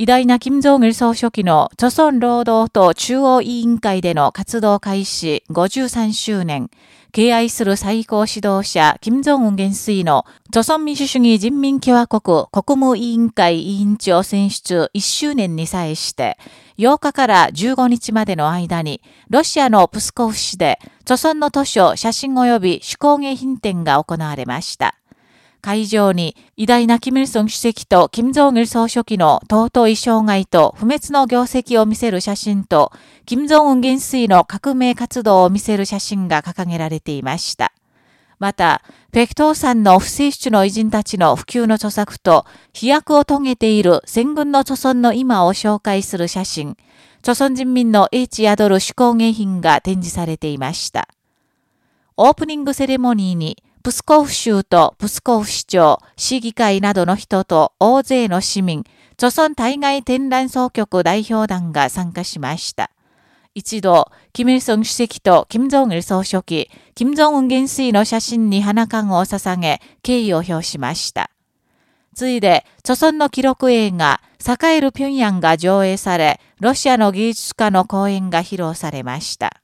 偉大な金正義総書記の著村労働党中央委員会での活動開始53周年、敬愛する最高指導者、金正恩元帥の、著村民主主義人民共和国国務委員会委員長選出1周年に際して、8日から15日までの間に、ロシアのプスコフ市で、著村の図書、写真及び手工芸品展が行われました。会場に偉大なキム・イルソン主席とキム・ジョン・イル総書記の尊い生涯と不滅の業績を見せる写真と、キム・ジョン・ウン元帥の革命活動を見せる写真が掲げられていました。また、北東山の不正主の偉人たちの普及の著作と飛躍を遂げている戦軍の著村の今を紹介する写真、著村人民の英知宿る手工芸品が展示されていました。オープニングセレモニーに、プスコフ州とプスコフ市長、市議会などの人と大勢の市民、著村対外展覧総局代表団が参加しました。一度、キム・イルソン主席とキム・ジョン・イル総書記、キム・ジョン・ウン元帥の写真に花冠を捧げ、敬意を表しました。ついで、著村の記録映画、栄える平壌が上映され、ロシアの芸術家の講演が披露されました。